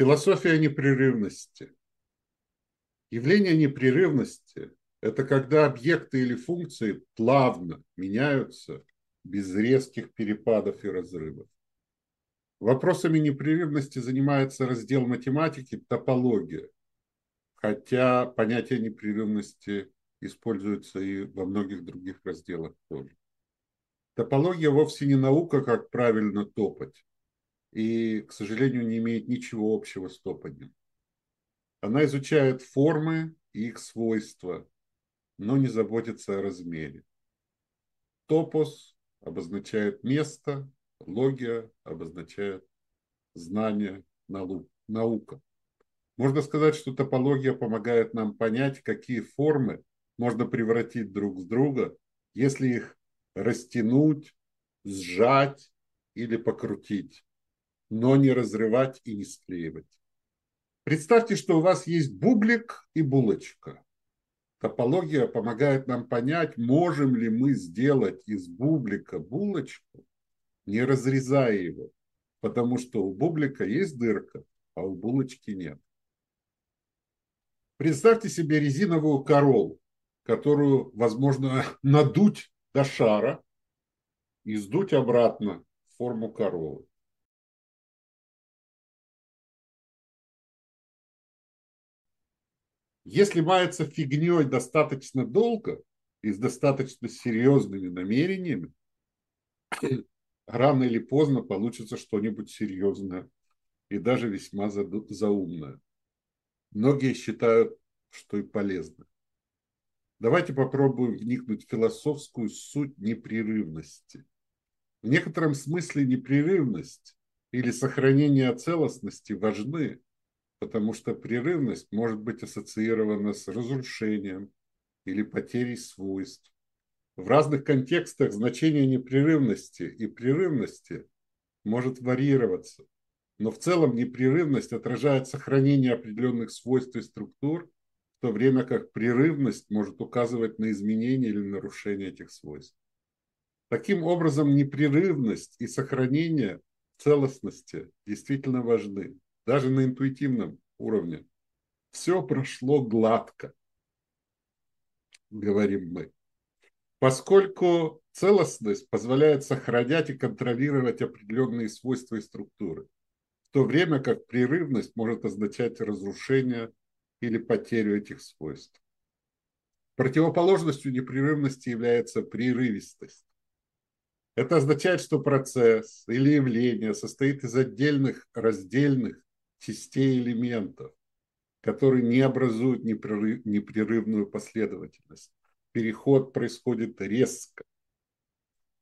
Философия непрерывности. Явление непрерывности – это когда объекты или функции плавно меняются без резких перепадов и разрывов. Вопросами непрерывности занимается раздел математики топология, хотя понятие непрерывности используется и во многих других разделах тоже. Топология вовсе не наука, как правильно топать и, к сожалению, не имеет ничего общего с топанием. Она изучает формы и их свойства, но не заботится о размере. Топос обозначает место, логия обозначает знание, наука. Можно сказать, что топология помогает нам понять, какие формы можно превратить друг в друга, если их растянуть, сжать или покрутить но не разрывать и не склеивать. Представьте, что у вас есть бублик и булочка. Топология помогает нам понять, можем ли мы сделать из бублика булочку, не разрезая его, потому что у бублика есть дырка, а у булочки нет. Представьте себе резиновую корову, которую возможно надуть до шара и сдуть обратно в форму коровы. Если мается фигней достаточно долго и с достаточно серьезными намерениями, рано или поздно получится что-нибудь серьезное и даже весьма заумное. Многие считают, что и полезно. Давайте попробуем вникнуть в философскую суть непрерывности. В некотором смысле непрерывность или сохранение целостности важны, потому что прерывность может быть ассоциирована с разрушением или потерей свойств. В разных контекстах значение непрерывности и прерывности может варьироваться, но в целом непрерывность отражает сохранение определенных свойств и структур, в то время как прерывность может указывать на изменение или нарушение этих свойств. Таким образом, непрерывность и сохранение целостности действительно важны даже на интуитивном уровне. Все прошло гладко, говорим мы. Поскольку целостность позволяет сохранять и контролировать определенные свойства и структуры, в то время как прерывность может означать разрушение или потерю этих свойств. Противоположностью непрерывности является прерывистость. Это означает, что процесс или явление состоит из отдельных раздельных частей элементов, которые не образуют непрерывную последовательность. Переход происходит резко.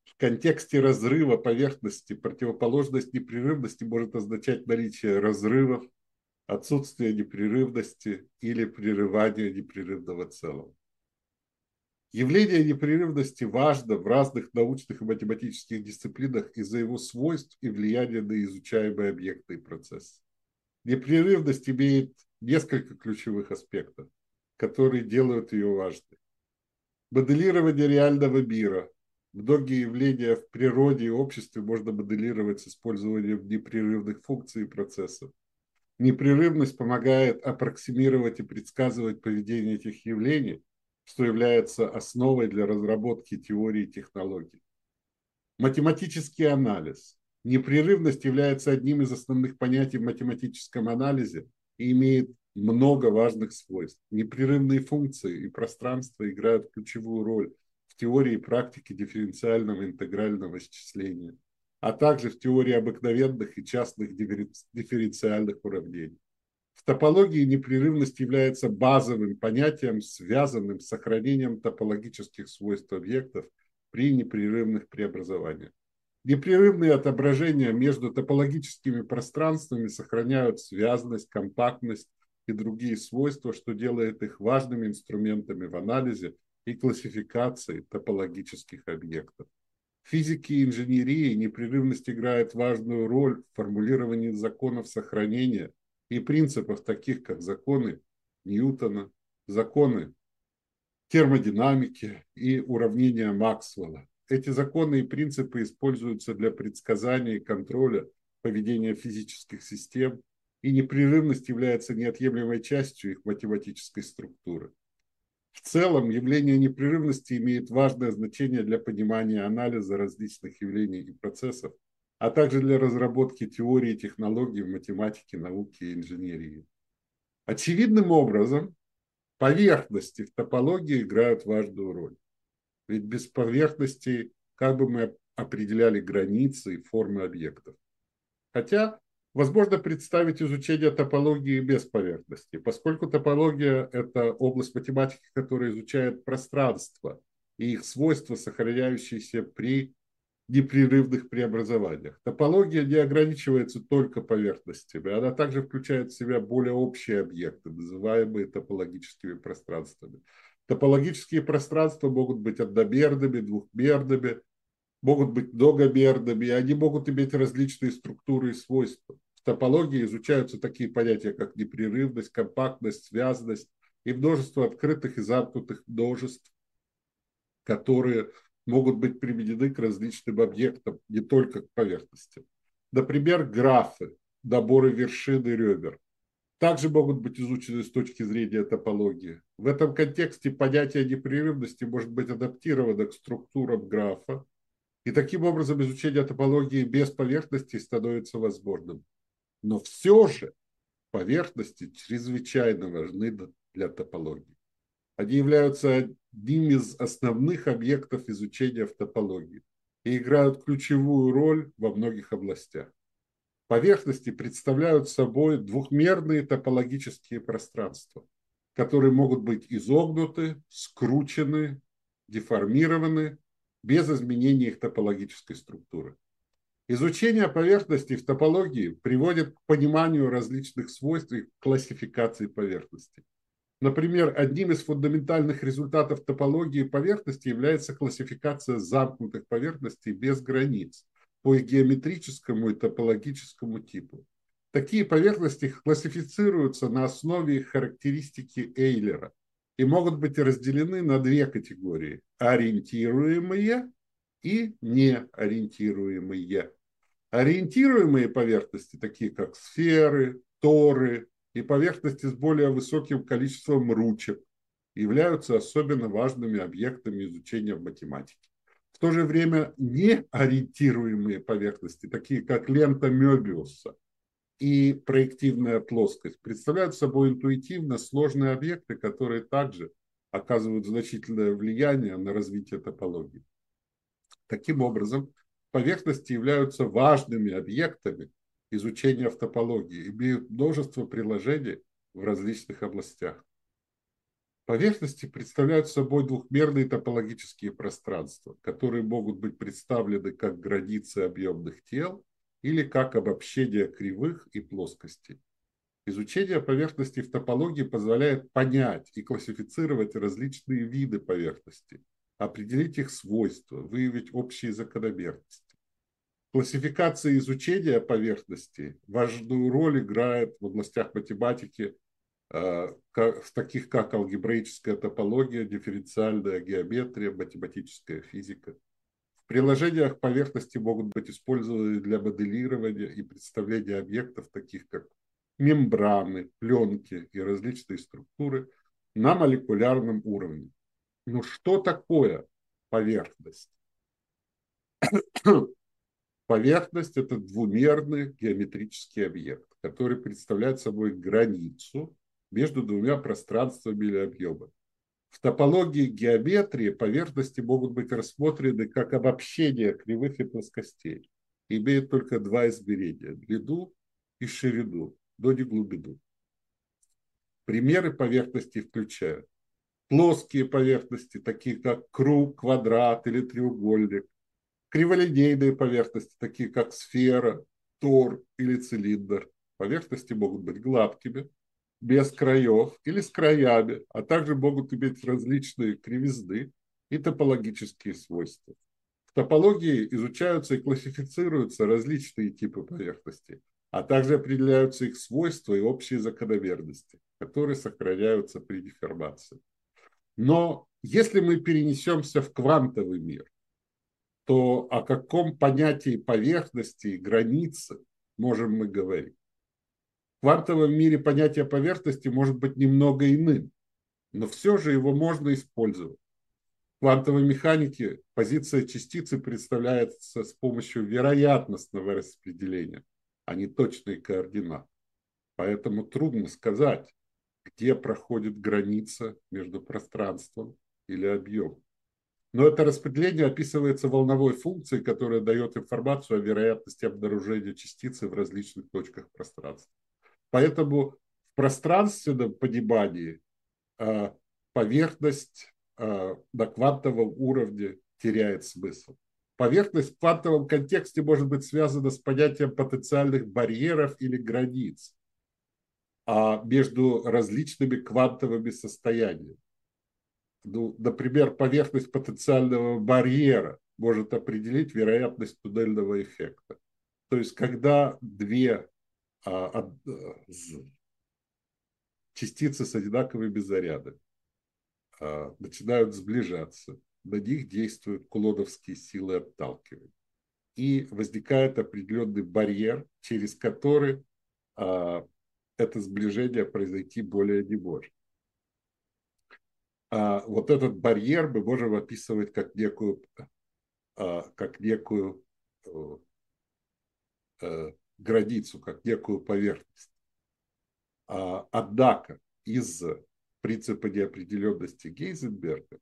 В контексте разрыва поверхности противоположность непрерывности может означать наличие разрывов, отсутствие непрерывности или прерывание непрерывного целого. Явление непрерывности важно в разных научных и математических дисциплинах из-за его свойств и влияния на изучаемые объекты и процессы. Непрерывность имеет несколько ключевых аспектов, которые делают ее важной. Моделирование реального мира. Многие явления в природе и обществе можно моделировать с использованием непрерывных функций и процессов. Непрерывность помогает аппроксимировать и предсказывать поведение этих явлений, что является основой для разработки теории и технологий. Математический анализ. Непрерывность является одним из основных понятий в математическом анализе и имеет много важных свойств. Непрерывные функции и пространство играют ключевую роль в теории и практике дифференциального интегрального исчисления, а также в теории обыкновенных и частных дифференциальных уравнений. В топологии непрерывность является базовым понятием, связанным с сохранением топологических свойств объектов при непрерывных преобразованиях. Непрерывные отображения между топологическими пространствами сохраняют связность, компактность и другие свойства, что делает их важными инструментами в анализе и классификации топологических объектов. В физике и инженерии непрерывность играет важную роль в формулировании законов сохранения и принципов, таких как законы Ньютона, законы термодинамики и уравнения Максвелла. Эти законы и принципы используются для предсказания и контроля поведения физических систем, и непрерывность является неотъемлемой частью их математической структуры. В целом, явление непрерывности имеет важное значение для понимания анализа различных явлений и процессов, а также для разработки теории и технологий в математике, науке и инженерии. Очевидным образом, поверхности в топологии играют важную роль. Ведь без поверхности как бы мы определяли границы и формы объектов. Хотя возможно представить изучение топологии без поверхности, поскольку топология – это область математики, которая изучает пространство и их свойства, сохраняющиеся при непрерывных преобразованиях. Топология не ограничивается только поверхностями, она также включает в себя более общие объекты, называемые топологическими пространствами. Топологические пространства могут быть одномерными, двухмерными, могут быть многомерными, и они могут иметь различные структуры и свойства. В топологии изучаются такие понятия, как непрерывность, компактность, связанность и множество открытых и замкнутых множеств, которые могут быть применены к различным объектам, не только к поверхности. Например, графы, наборы вершин и ребер, также могут быть изучены с точки зрения топологии. В этом контексте понятие непрерывности может быть адаптировано к структурам графа, и таким образом изучение топологии без поверхности становится возможным. Но все же поверхности чрезвычайно важны для топологии. Они являются одним из основных объектов изучения в топологии и играют ключевую роль во многих областях. Поверхности представляют собой двухмерные топологические пространства, которые могут быть изогнуты, скручены, деформированы без изменения их топологической структуры. Изучение поверхности в топологии приводит к пониманию различных свойств и классификации поверхностей. Например, одним из фундаментальных результатов топологии поверхности является классификация замкнутых поверхностей без границ по их геометрическому и топологическому типу. Такие поверхности классифицируются на основе характеристики Эйлера и могут быть разделены на две категории – ориентируемые и неориентируемые. Ориентируемые поверхности, такие как сферы, торы, и поверхности с более высоким количеством ручек являются особенно важными объектами изучения в математике. В то же время неориентируемые поверхности, такие как лента Мёбиуса и проективная плоскость, представляют собой интуитивно сложные объекты, которые также оказывают значительное влияние на развитие топологии. Таким образом, поверхности являются важными объектами, изучения автопологии, имеют множество приложений в различных областях. Поверхности представляют собой двухмерные топологические пространства, которые могут быть представлены как границы объемных тел или как обобщение кривых и плоскостей. Изучение поверхности в топологии позволяет понять и классифицировать различные виды поверхности, определить их свойства, выявить общие закономерности. Классификация и изучение поверхности важную роль играет в областях математики, э, в таких как алгебраическая топология, дифференциальная геометрия, математическая физика. Приложениях поверхности могут быть использованы для моделирования и представления объектов, таких как мембраны, пленки и различные структуры на молекулярном уровне. Но что такое поверхность? Поверхность – это двумерный геометрический объект, который представляет собой границу между двумя пространствами или объемами. В топологии геометрии поверхности могут быть рассмотрены как обобщение кривых и плоскостей. Имеют только два измерения – длину и ширину, но не глубину. Примеры поверхности включают плоские поверхности, такие как круг, квадрат или треугольник, Криволинейные поверхности, такие как сфера, тор или цилиндр. Поверхности могут быть гладкими, без краев или с краями, а также могут иметь различные кривизны и топологические свойства. В топологии изучаются и классифицируются различные типы поверхностей, а также определяются их свойства и общие закономерности, которые сохраняются при деформации. Но если мы перенесемся в квантовый мир, то о каком понятии поверхности и границы можем мы говорить. В квантовом мире понятие поверхности может быть немного иным, но все же его можно использовать. В квантовой механике позиция частицы представляется с помощью вероятностного распределения, а не точной координат. Поэтому трудно сказать, где проходит граница между пространством или объемом. Но это распределение описывается волновой функцией, которая дает информацию о вероятности обнаружения частицы в различных точках пространства. Поэтому в пространственном понимании а, поверхность а, на квантовом уровне теряет смысл. Поверхность в квантовом контексте может быть связана с понятием потенциальных барьеров или границ а между различными квантовыми состояниями. Ну, например, поверхность потенциального барьера может определить вероятность туннельного эффекта. То есть, когда две частицы с одинаковыми зарядами а, начинают сближаться, на них действуют кулоновские силы отталкивания. И возникает определенный барьер, через который а, это сближение произойти более не может. А вот этот барьер мы можем описывать как некую, а, как некую э, э, границу, как некую поверхность. А, однако из принципа неопределенности Гейзенберга,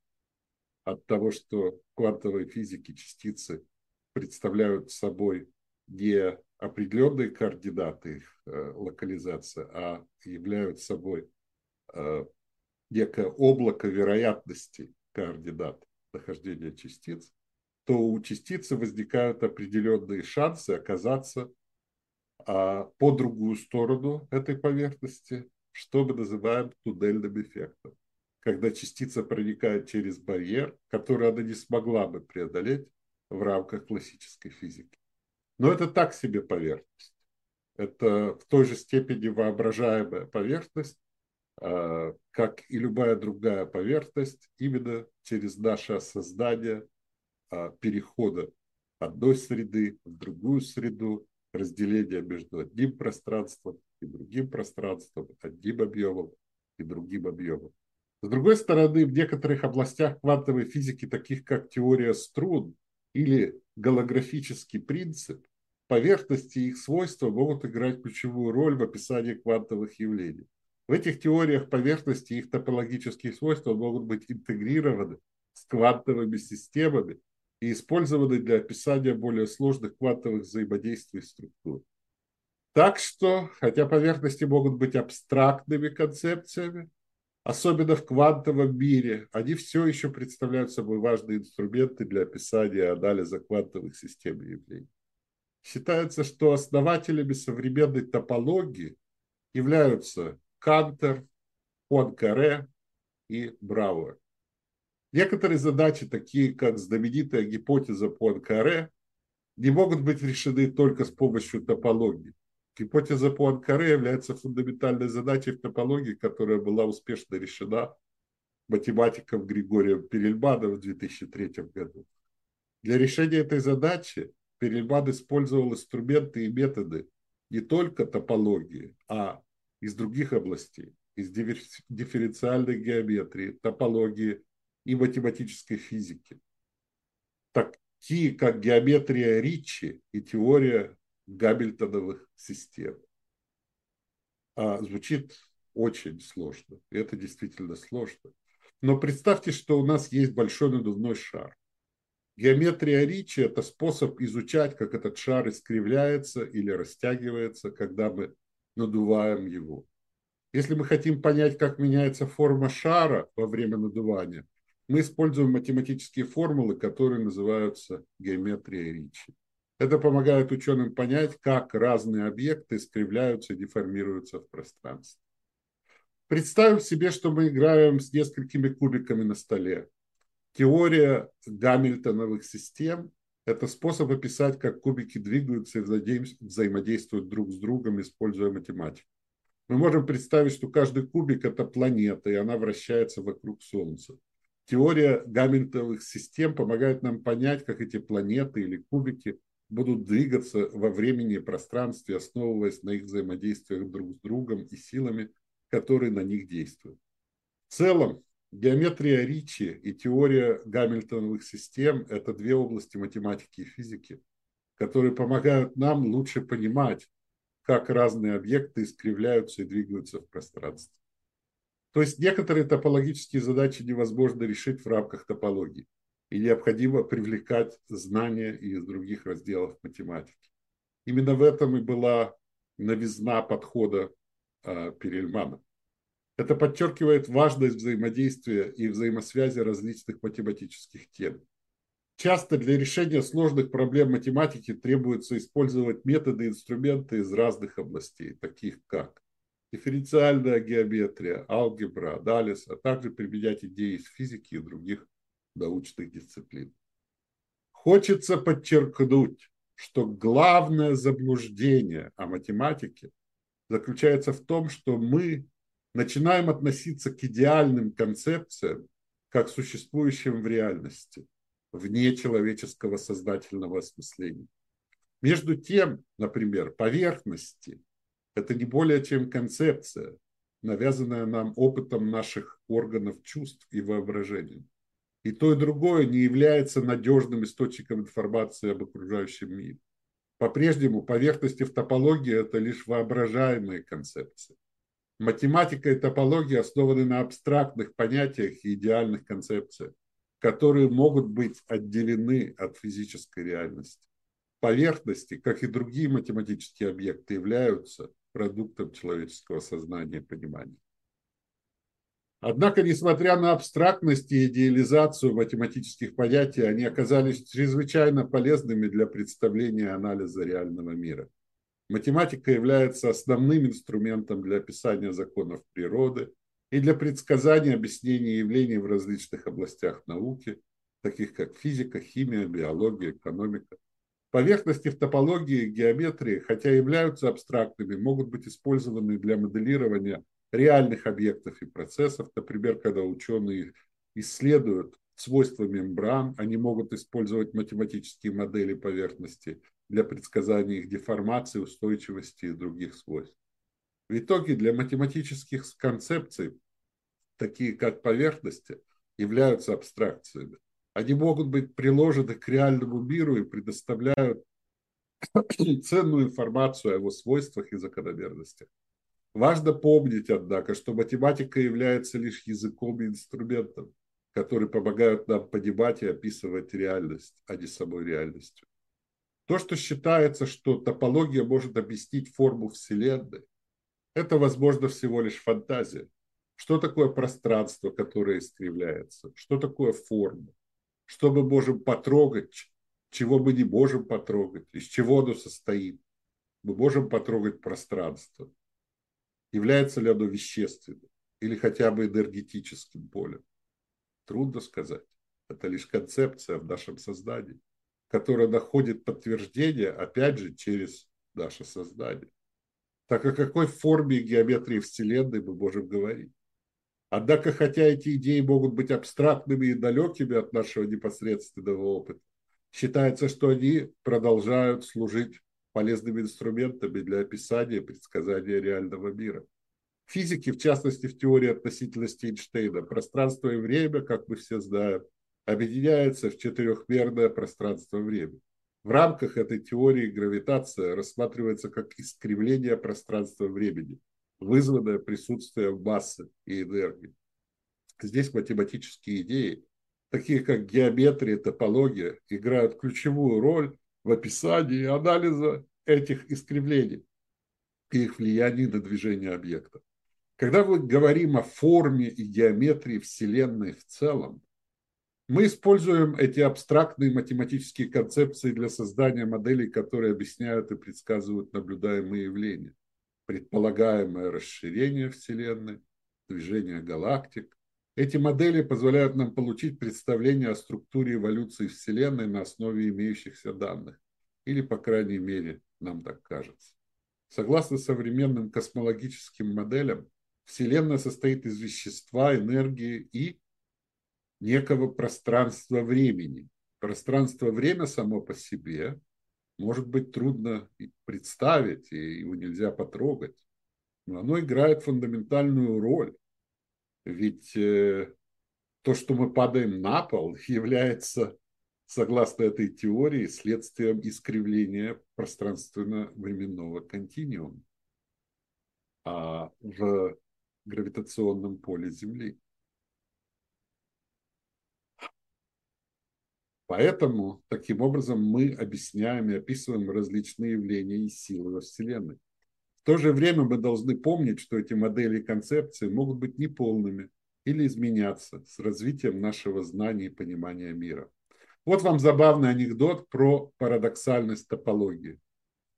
от того, что в квантовой физике частицы представляют собой не определенные координаты их э, локализации, а являются собой э, некое облако вероятности координат нахождения частиц, то у частицы возникают определенные шансы оказаться по другую сторону этой поверхности, что мы называем туннельным эффектом. Когда частица проникает через барьер, который она не смогла бы преодолеть в рамках классической физики. Но это так себе поверхность. Это в той же степени воображаемая поверхность, а, как и любая другая поверхность, именно через наше создание а, перехода одной среды в другую среду, разделения между одним пространством и другим пространством, одним объемом и другим объемом. С другой стороны, в некоторых областях квантовой физики, таких как теория струн или голографический принцип, поверхности и их свойства могут играть ключевую роль в описании квантовых явлений. В этих теориях поверхности и их топологические свойства могут быть интегрированы с квантовыми системами и использованы для описания более сложных квантовых взаимодействий структур. Так что, хотя поверхности могут быть абстрактными концепциями, особенно в квантовом мире, они все еще представляют собой важные инструменты для описания и анализа квантовых систем и явлений. Считается, что основателями современной топологии являются Кантер, Пуанкаре и Брауэр. Некоторые задачи, такие как знаменитая гипотеза Пуанкаре, не могут быть решены только с помощью топологии. Гипотеза Пуанкаре является фундаментальной задачей в топологии, которая была успешно решена математиком Григорием Перельманом в 2003 году. Для решения этой задачи Перельман использовал инструменты и методы не только топологии, а из других областей, из дифференциальной геометрии, топологии и математической физики. Такие, как геометрия Ричи и теория Габбельтоновых систем. А, звучит очень сложно. Это действительно сложно. Но представьте, что у нас есть большой надувной шар. Геометрия Ричи – это способ изучать, как этот шар искривляется или растягивается, когда мы надуваем его. Если мы хотим понять, как меняется форма шара во время надувания, мы используем математические формулы, которые называются геометрией Ричи. Это помогает ученым понять, как разные объекты искривляются и деформируются в пространстве. Представим себе, что мы играем с несколькими кубиками на столе. Теория гамильтоновых систем это способ описать, как кубики двигаются и взаимодействуют друг с другом, используя математику. Мы можем представить, что каждый кубик – это планета, и она вращается вокруг Солнца. Теория гамильтовых систем помогает нам понять, как эти планеты или кубики будут двигаться во времени и пространстве, основываясь на их взаимодействиях друг с другом и силами, которые на них действуют. В целом, геометрия Ричи и теория гамильтоновых систем – это две области математики и физики, которые помогают нам лучше понимать, как разные объекты искривляются и двигаются в пространстве. То есть некоторые топологические задачи невозможно решить в рамках топологии, и необходимо привлекать знания из других разделов математики. Именно в этом и была новизна подхода э, Перельмана. Это подчеркивает важность взаимодействия и взаимосвязи различных математических тем. Часто для решения сложных проблем математики требуется использовать методы и инструменты из разных областей, таких как дифференциальная геометрия, алгебра, анализ, а также применять идеи из физики и других научных дисциплин. Хочется подчеркнуть, что главное заблуждение о математике заключается в том, что мы начинаем относиться к идеальным концепциям как существующим в реальности, вне человеческого сознательного осмысления. Между тем, например, поверхности – это не более чем концепция, навязанная нам опытом наших органов чувств и воображения. И то, и другое не является надежным источником информации об окружающем мире. По-прежнему поверхности в топологии – это лишь воображаемые концепции. Математика и топология основаны на абстрактных понятиях и идеальных концепциях, которые могут быть отделены от физической реальности. Поверхности, как и другие математические объекты, являются продуктом человеческого сознания и понимания. Однако, несмотря на абстрактность и идеализацию математических понятий, они оказались чрезвычайно полезными для представления и анализа реального мира. Математика является основным инструментом для описания законов природы и для предсказания объяснения явлений в различных областях науки, таких как физика, химия, биология, экономика. Поверхности в топологии и геометрии, хотя являются абстрактными, могут быть использованы для моделирования реальных объектов и процессов. Например, когда ученые исследуют свойства мембран, они могут использовать математические модели поверхности для предсказания их деформации, устойчивости и других свойств. В итоге для математических концепций, такие как поверхности, являются абстракциями. Они могут быть приложены к реальному миру и предоставляют ценную информацию о его свойствах и закономерностях. Важно помнить, однако, что математика является лишь языком и инструментом, которые помогают нам понимать и описывать реальность, а не самой реальностью. То, что считается, что топология может объяснить форму Вселенной, это, возможно, всего лишь фантазия. Что такое пространство, которое искривляется? Что такое форма? Что мы можем потрогать, чего мы не можем потрогать, из чего оно состоит? Мы можем потрогать пространство. Является ли оно вещественным или хотя бы энергетическим полем? Трудно сказать. Это лишь концепция в нашем сознании которая находит подтверждение, опять же, через наше сознание. Так о какой форме геометрии Вселенной мы можем говорить? Однако, хотя эти идеи могут быть абстрактными и далекими от нашего непосредственного опыта, считается, что они продолжают служить полезными инструментами для описания и предсказания реального мира. Физики, в частности в теории относительности Эйнштейна, пространство и время, как мы все знаем, объединяется в четырехмерное пространство-время. В рамках этой теории гравитация рассматривается как искривление пространства-времени, вызванное присутствием массы и энергии. Здесь математические идеи, такие как геометрия, топология, играют ключевую роль в описании и анализе этих искривлений и их влиянии на движение объекта. Когда мы говорим о форме и геометрии Вселенной в целом, мы используем эти абстрактные математические концепции для создания моделей, которые объясняют и предсказывают наблюдаемые явления. Предполагаемое расширение Вселенной, движение галактик. Эти модели позволяют нам получить представление о структуре эволюции Вселенной на основе имеющихся данных. Или, по крайней мере, нам так кажется. Согласно современным космологическим моделям, Вселенная состоит из вещества, энергии и некого пространства времени. Пространство-время само по себе может быть трудно представить, и его нельзя потрогать, но оно играет фундаментальную роль. Ведь э, то, что мы падаем на пол, является, согласно этой теории, следствием искривления пространственно-временного континуума а, в гравитационном поле Земли. Поэтому, таким образом, мы объясняем и описываем различные явления и силы во Вселенной. В то же время мы должны помнить, что эти модели и концепции могут быть неполными или изменяться с развитием нашего знания и понимания мира. Вот вам забавный анекдот про парадоксальность топологии.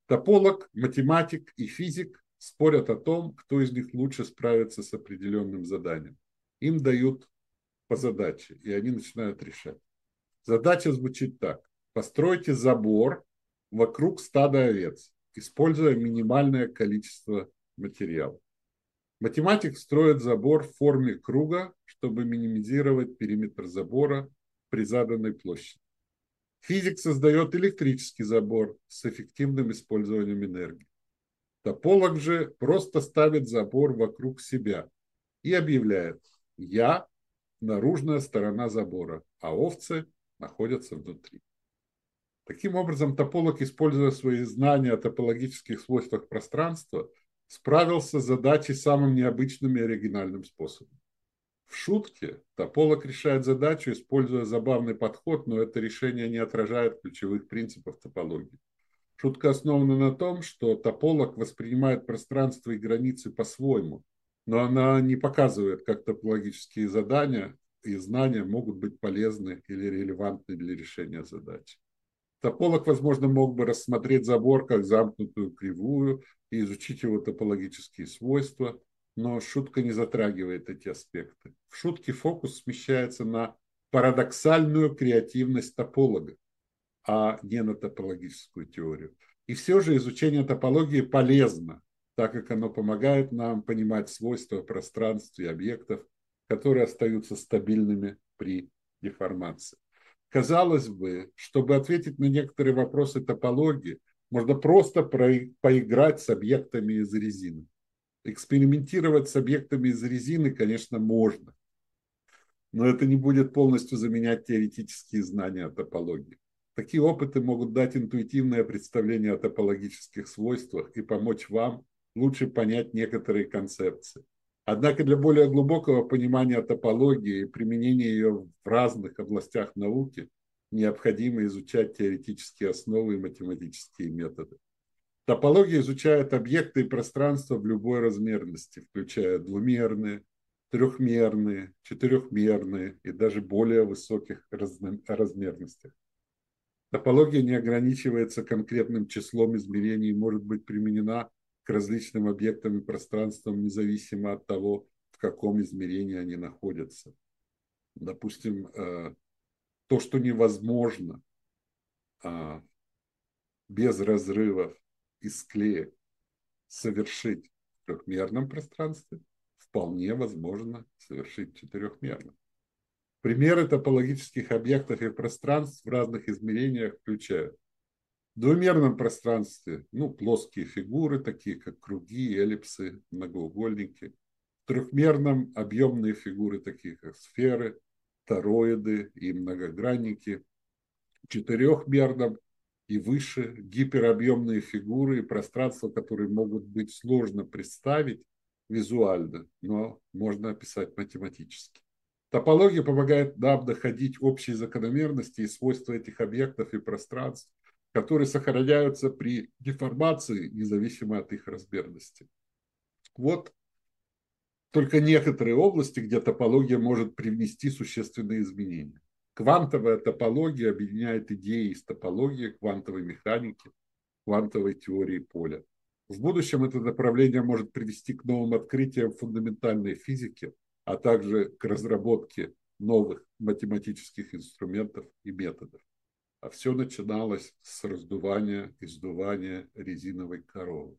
Тополог, математик и физик спорят о том, кто из них лучше справится с определенным заданием. Им дают по задаче, и они начинают решать. Задача звучит так. Постройте забор вокруг стада овец, используя минимальное количество материала. Математик строит забор в форме круга, чтобы минимизировать периметр забора при заданной площади. Физик создает электрический забор с эффективным использованием энергии. Тополог же просто ставит забор вокруг себя и объявляет «Я – наружная сторона забора, а овцы находятся внутри». Таким образом, тополог, используя свои знания о топологических свойствах пространства, справился с задачей самым необычным и оригинальным способом. В шутке тополог решает задачу, используя забавный подход, но это решение не отражает ключевых принципов топологии. Шутка основана на том, что тополог воспринимает пространство и границы по-своему, но она не показывает, как топологические задания и знания могут быть полезны или релевантны для решения задачи. Тополог, возможно, мог бы рассмотреть забор как замкнутую кривую и изучить его топологические свойства, но шутка не затрагивает эти аспекты. В шутке фокус смещается на парадоксальную креативность тополога а не на топологическую теорию. И все же изучение топологии полезно, так как оно помогает нам понимать свойства пространств и объектов, которые остаются стабильными при деформации. Казалось бы, чтобы ответить на некоторые вопросы топологии, можно просто поиграть с объектами из резины. Экспериментировать с объектами из резины, конечно, можно, но это не будет полностью заменять теоретические знания о топологии. Такие опыты могут дать интуитивное представление о топологических свойствах и помочь вам лучше понять некоторые концепции. Однако для более глубокого понимания топологии и применения ее в разных областях науки необходимо изучать теоретические основы и математические методы. Топология изучает объекты и пространство в любой размерности, включая двумерные, трехмерные, четырехмерные и даже более высоких размерностях. Топология не ограничивается конкретным числом измерений и может быть применена к различным объектам и пространствам, независимо от того, в каком измерении они находятся. Допустим, э, то, что невозможно а, без разрывов и склеек совершить в трехмерном пространстве, вполне возможно совершить в четырехмерном. Примеры топологических объектов и пространств в разных измерениях включают двумерном пространстве ну, плоские фигуры, такие как круги, эллипсы, многоугольники. В трехмерном объемные фигуры, такие как сферы, тороиды и многогранники. В четырехмерном и выше гиперобъемные фигуры и пространства, которые могут быть сложно представить визуально, но можно описать математически. Топология помогает нам доходить общие закономерности и свойства этих объектов и пространств, которые сохраняются при деформации, независимо от их размерности. Вот только некоторые области, где топология может привнести существенные изменения. Квантовая топология объединяет идеи из топологии, квантовой механики, квантовой теории поля. В будущем это направление может привести к новым открытиям фундаментальной физике – а также к разработке новых математических инструментов и методов. А все начиналось с раздувания и сдувания резиновой коровы.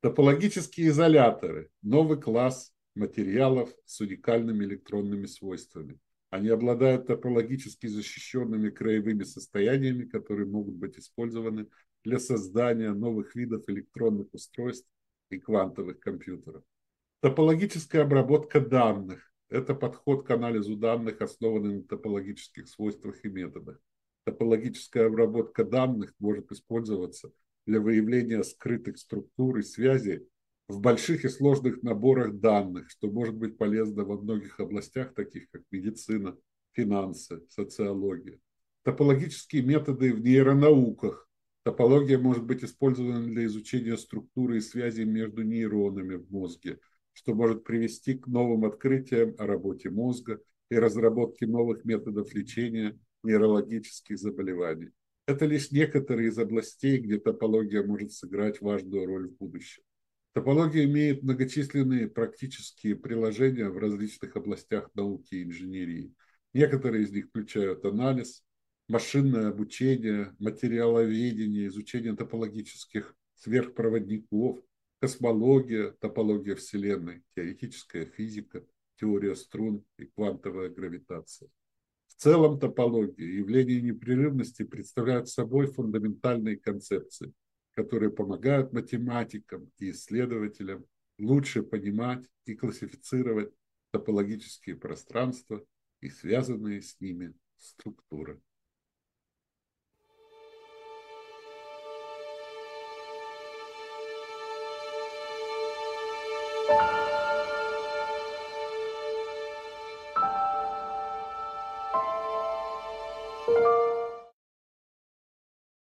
Топологические изоляторы – новый класс материалов с уникальными электронными свойствами. Они обладают топологически защищенными краевыми состояниями, которые могут быть использованы для создания новых видов электронных устройств и квантовых компьютеров. Топологическая обработка данных – это подход к анализу данных, основанный на топологических свойствах и методах. Топологическая обработка данных может использоваться для выявления скрытых структур и связей в больших и сложных наборах данных, что может быть полезно во многих областях, таких как медицина, финансы, социология. Топологические методы в нейронауках. Топология может быть использована для изучения структуры и связи между нейронами в мозге, что может привести к новым открытиям о работе мозга и разработке новых методов лечения нейрологических заболеваний. Это лишь некоторые из областей, где топология может сыграть важную роль в будущем. Топология имеет многочисленные практические приложения в различных областях науки и инженерии. Некоторые из них включают анализ, машинное обучение, материаловедение, изучение топологических сверхпроводников, космология, топология Вселенной, теоретическая физика, теория струн и квантовая гравитация. В целом топология явление непрерывности представляют собой фундаментальные концепции, которые помогают математикам и исследователям лучше понимать и классифицировать топологические пространства и связанные с ними структуры.